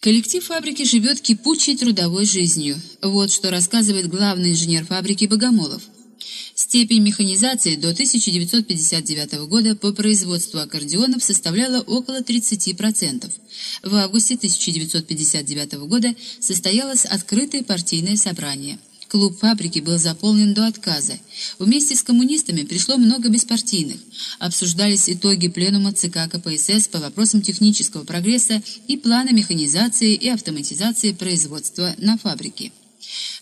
Коллектив фабрики живет кипучей трудовой жизнью. Вот что рассказывает главный инженер фабрики Богомолов. Степень механизации до 1959 года по производству аккордеонов составляла около 30%. В августе 1959 года состоялось открытое партийное собрание – Клуб фабрики был заполнен до отказа. Вместе с коммунистами пришло много беспартийных. Обсуждались итоги пленума ЦК КПСС по вопросам технического прогресса и плана механизации и автоматизации производства на фабрике.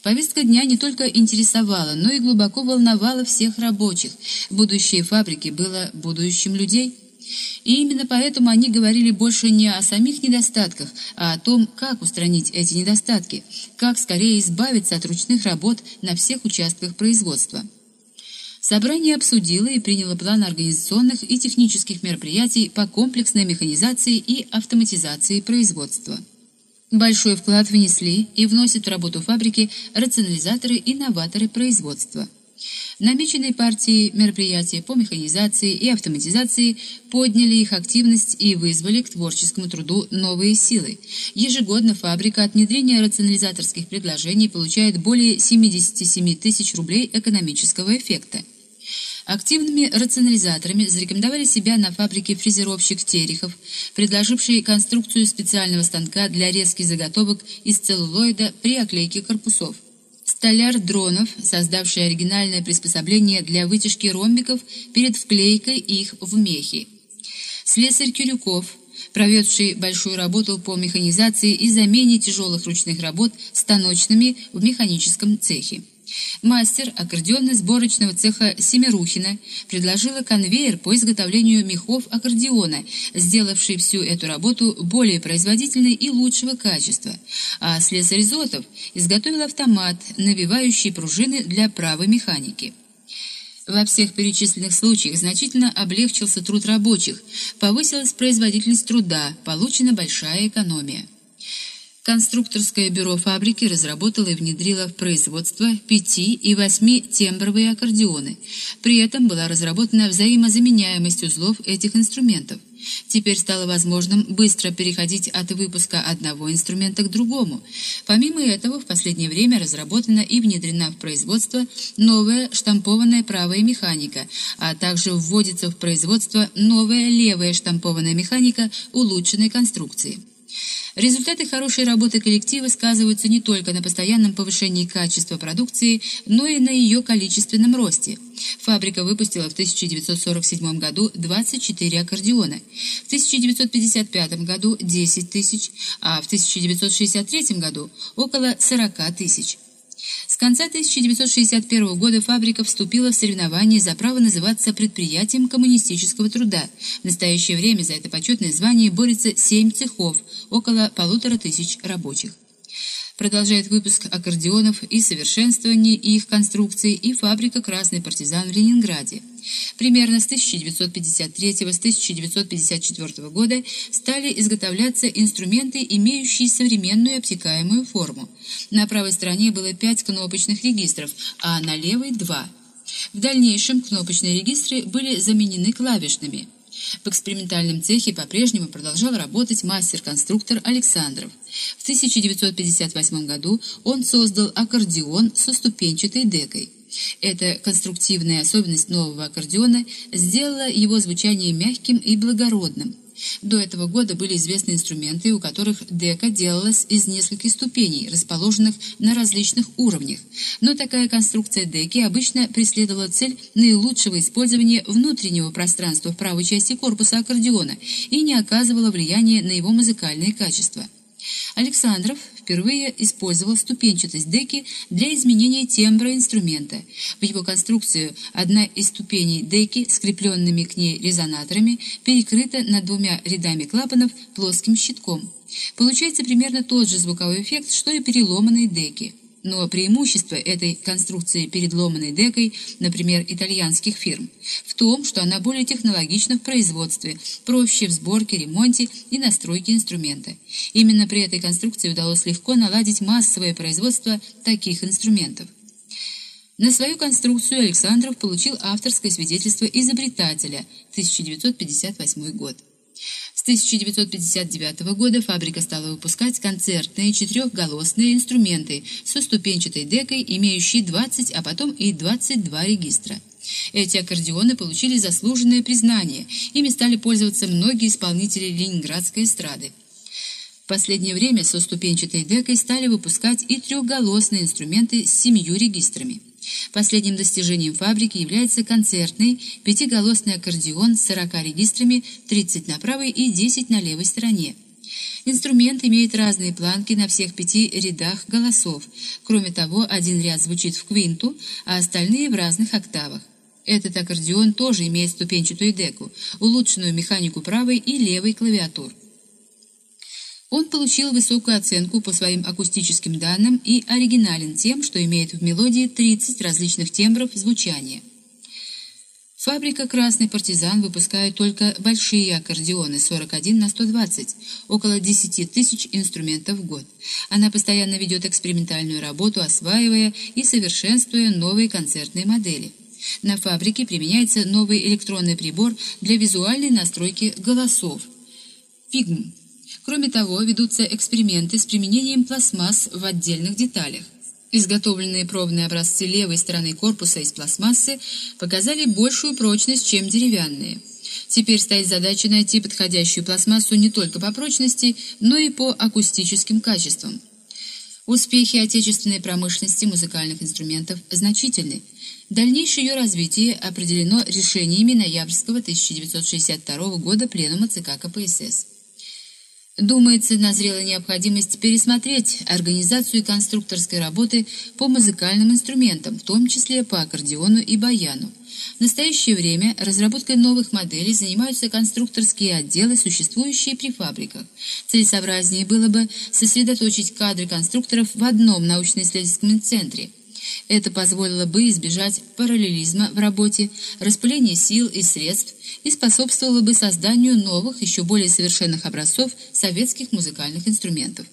Повестка дня не только интересовала, но и глубоко волновала всех рабочих. Будущее фабрики было будущим людей – и именно поэтому они говорили больше не о самих недостатках, а о том, как устранить эти недостатки, как скорее избавиться от ручных работ на всех участках производства. Собрание обсудило и приняло план организационных и технических мероприятий по комплексной механизации и автоматизации производства. Большой вклад внесли и вносят в работу фабрики рационализаторы и новаторы производства – Намеченные партии мероприятия по механизации и автоматизации подняли их активность и вызвали к творческому труду новые силы. Ежегодно фабрика от внедрения рационализаторских предложений получает более 77 тысяч рублей экономического эффекта. Активными рационализаторами зарекомендовали себя на фабрике фрезеровщик Терехов, предложивший конструкцию специального станка для резки заготовок из целлулоида при оклейке корпусов. Столяр Дронов, создавший оригинальное приспособление для вытяжки ромбиков перед вклейкой их в мехи. Слесарь Кирюков, проведший большую работу по механизации и замене тяжелых ручных работ станочными в механическом цехе. Мастер аккордеонно-сборочного цеха Семерухина предложила конвейер по изготовлению мехов аккордеона, сделавший всю эту работу более производительной и лучшего качества, а слесарь Зотов изготовил автомат, навивающий пружины для правой механики. Во всех перечисленных случаях значительно облегчился труд рабочих, повысилась производительность труда, получена большая экономия. Конструкторское бюро фабрики разработало и внедрило в производство пяти и восьми тембровые аккордеоны. При этом была разработана взаимозаменяемость узлов этих инструментов. Теперь стало возможным быстро переходить от выпуска одного инструмента к другому. Помимо этого, в последнее время разработана и внедрена в производство новая штампованная правая механика, а также вводится в производство новая левая штампованная механика улучшенной конструкции. Результаты хорошей работы коллектива сказываются не только на постоянном повышении качества продукции, но и на ее количественном росте. Фабрика выпустила в 1947 году 24 аккордеона, в 1955 году 10 тысяч, а в 1963 году около 40 тысяч. С конца 1961 года фабрика вступила в соревнования за право называться предприятием коммунистического труда. В настоящее время за это почетное звание борется семь цехов, около полутора тысяч рабочих продолжает выпуск аккордеонов и совершенствование их конструкции и фабрика «Красный партизан» в Ленинграде. Примерно с 1953-1954 года стали изготовляться инструменты, имеющие современную обтекаемую форму. На правой стороне было пять кнопочных регистров, а на левой – два. В дальнейшем кнопочные регистры были заменены клавишными – в экспериментальном цехе по-прежнему продолжал работать мастер-конструктор Александров. В 1958 году он создал аккордеон со ступенчатой декой. Эта конструктивная особенность нового аккордеона сделала его звучание мягким и благородным. До этого года были известны инструменты, у которых дека делалась из нескольких ступеней, расположенных на различных уровнях. Но такая конструкция деки обычно преследовала цель наилучшего использования внутреннего пространства в правой части корпуса аккордеона и не оказывала влияния на его музыкальные качества. Александров впервые использовал ступенчатость деки для изменения тембра инструмента. В его конструкцию одна из ступеней деки, скрепленными к ней резонаторами, перекрыта над двумя рядами клапанов плоским щитком. Получается примерно тот же звуковой эффект, что и переломанные деки. Но преимущество этой конструкции перед ломаной декой, например, итальянских фирм, в том, что она более технологична в производстве, проще в сборке, ремонте и настройке инструмента. Именно при этой конструкции удалось легко наладить массовое производство таких инструментов. На свою конструкцию Александров получил авторское свидетельство изобретателя 1958 год. 1959 года фабрика стала выпускать концертные четырехголосные инструменты со ступенчатой декой, имеющие 20, а потом и 22 регистра. Эти аккордеоны получили заслуженное признание, ими стали пользоваться многие исполнители ленинградской эстрады. В последнее время со ступенчатой декой стали выпускать и трехголосные инструменты с семью регистрами. Последним достижением фабрики является концертный пятиголосный аккордеон с 40 регистрами, 30 на правой и 10 на левой стороне. Инструмент имеет разные планки на всех пяти рядах голосов. Кроме того, один ряд звучит в квинту, а остальные в разных октавах. Этот аккордеон тоже имеет ступенчатую деку, улучшенную механику правой и левой клавиатур. Он получил высокую оценку по своим акустическим данным и оригинален тем, что имеет в мелодии 30 различных тембров звучания. Фабрика «Красный партизан» выпускает только большие аккордеоны 41 на 120, около 10 тысяч инструментов в год. Она постоянно ведет экспериментальную работу, осваивая и совершенствуя новые концертные модели. На фабрике применяется новый электронный прибор для визуальной настройки голосов – «Пигм». Кроме того, ведутся эксперименты с применением пластмасс в отдельных деталях. Изготовленные пробные образцы левой стороны корпуса из пластмассы показали большую прочность, чем деревянные. Теперь стоит задача найти подходящую пластмассу не только по прочности, но и по акустическим качествам. Успехи отечественной промышленности музыкальных инструментов значительны. Дальнейшее ее развитие определено решениями ноябрьского 1962 года Пленума ЦК КПСС. Думается, назрела необходимость пересмотреть организацию конструкторской работы по музыкальным инструментам, в том числе по аккордеону и баяну. В настоящее время разработкой новых моделей занимаются конструкторские отделы, существующие при фабриках. Целесообразнее было бы сосредоточить кадры конструкторов в одном научно-исследовательском центре – это позволило бы избежать параллелизма в работе, распыления сил и средств и способствовало бы созданию новых, еще более совершенных образцов советских музыкальных инструментов.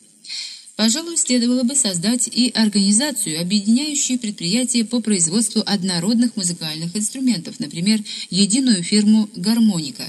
Пожалуй, следовало бы создать и организацию, объединяющую предприятия по производству однородных музыкальных инструментов, например, единую фирму «Гармоника»,